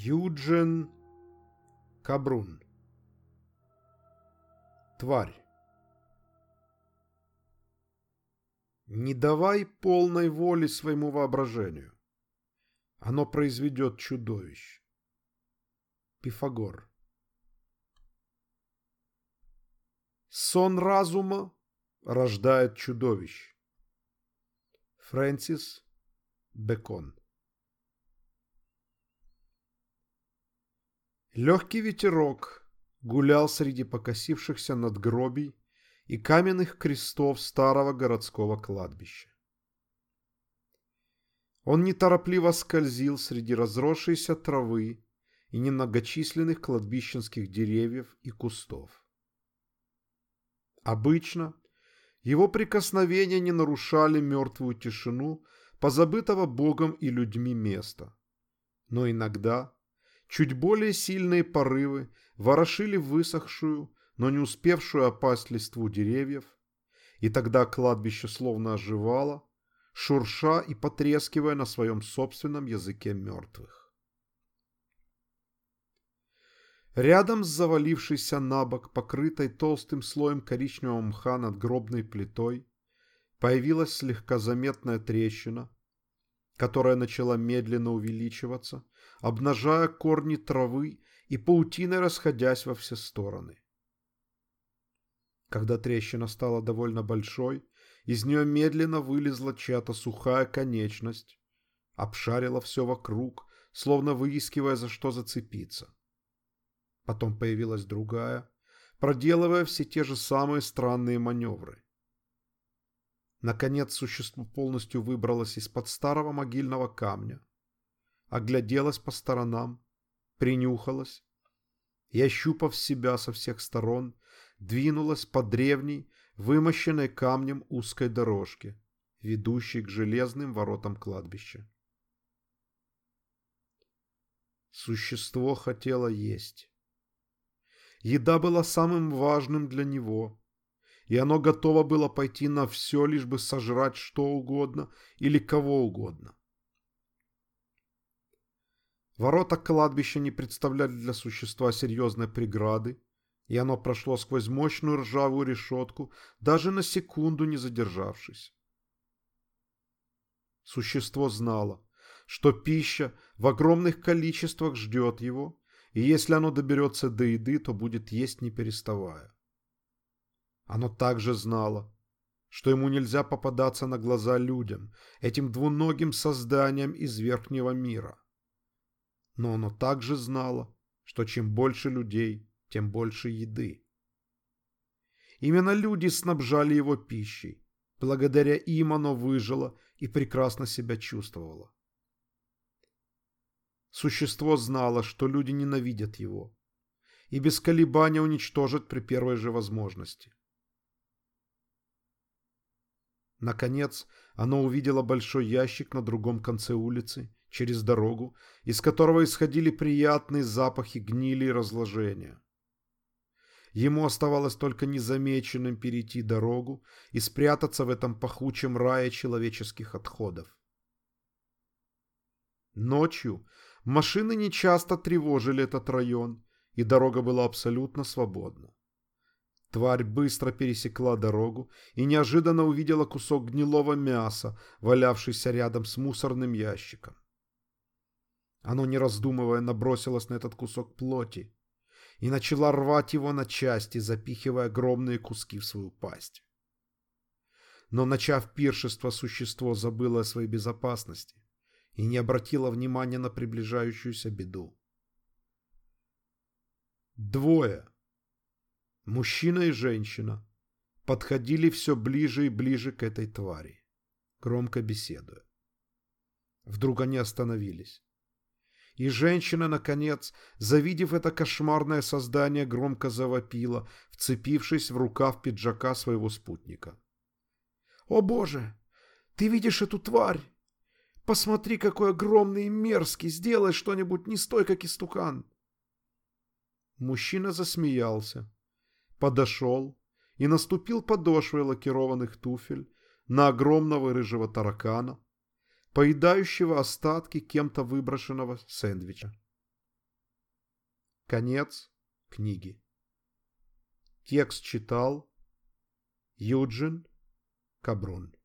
Юджин Кабрун Тварь Не давай полной воли своему воображению. Оно произведет чудовищ. Пифагор Сон разума рождает чудовищ. Фрэнсис Бекон Легкий ветерок гулял среди покосившихся надгробий и каменных крестов старого городского кладбища. Он неторопливо скользил среди разросшейся травы и немногочисленных кладбищенских деревьев и кустов. Обычно его прикосновения не нарушали мертвую тишину позабытого Богом и людьми места. Но иногда чуть более сильные порывы ворошили высохшую, но не успевшую опасть листву деревьев, и тогда кладбище словно оживало, шурша и потрескивая на своем собственном языке мертвых. Рядом с завалившейся на бок, покрытой толстым слоем коричневого мха над гробной плитой, появилась слегка заметная трещина, которая начала медленно увеличиваться, обнажая корни травы и паутиной расходясь во все стороны. Когда трещина стала довольно большой, из нее медленно вылезла чья-то сухая конечность, обшарила все вокруг, словно выискивая, за что зацепиться. Потом появилась другая, проделывая все те же самые странные маневры. Наконец существо полностью выбралось из-под старого могильного камня, огляделась по сторонам, принюхалась и, ощупав себя со всех сторон, двинулась по древней, вымощенной камнем узкой дорожке, ведущей к железным воротам кладбища. Существо хотело есть. Еда была самым важным для него, и оно готово было пойти на все, лишь бы сожрать что угодно или кого угодно. Ворота кладбища не представляли для существа серьезной преграды, и оно прошло сквозь мощную ржавую решетку, даже на секунду не задержавшись. Существо знало, что пища в огромных количествах ждет его, и если оно доберется до еды, то будет есть не переставая. Оно также знало, что ему нельзя попадаться на глаза людям, этим двуногим созданиям из верхнего мира. Но оно также знало, что чем больше людей, тем больше еды. Именно люди снабжали его пищей. Благодаря им оно выжило и прекрасно себя чувствовало. Существо знало, что люди ненавидят его и без колебания уничтожат при первой же возможности. Наконец, оно увидело большой ящик на другом конце улицы, через дорогу, из которого исходили приятные запахи гнили и разложения. Ему оставалось только незамеченным перейти дорогу и спрятаться в этом пахучем рае человеческих отходов. Ночью машины нечасто тревожили этот район, и дорога была абсолютно свободна. Тварь быстро пересекла дорогу и неожиданно увидела кусок гнилого мяса, валявшийся рядом с мусорным ящиком. Оно, не раздумывая, набросилось на этот кусок плоти и начала рвать его на части, запихивая огромные куски в свою пасть. Но, начав пиршество, существо забыло о своей безопасности и не обратило внимания на приближающуюся беду. Двое, мужчина и женщина, подходили все ближе и ближе к этой твари, громко беседуя. Вдруг они остановились. И женщина, наконец, завидев это кошмарное создание, громко завопила, вцепившись в рукав пиджака своего спутника. «О боже! Ты видишь эту тварь? Посмотри, какой огромный и мерзкий! Сделай что-нибудь, не стой, как истукан!» Мужчина засмеялся, подошел и наступил подошвой лакированных туфель на огромного рыжего таракана, поедающего остатки кем-то выброшенного сэндвича. Конец книги. Текст читал Юджин Кабрун.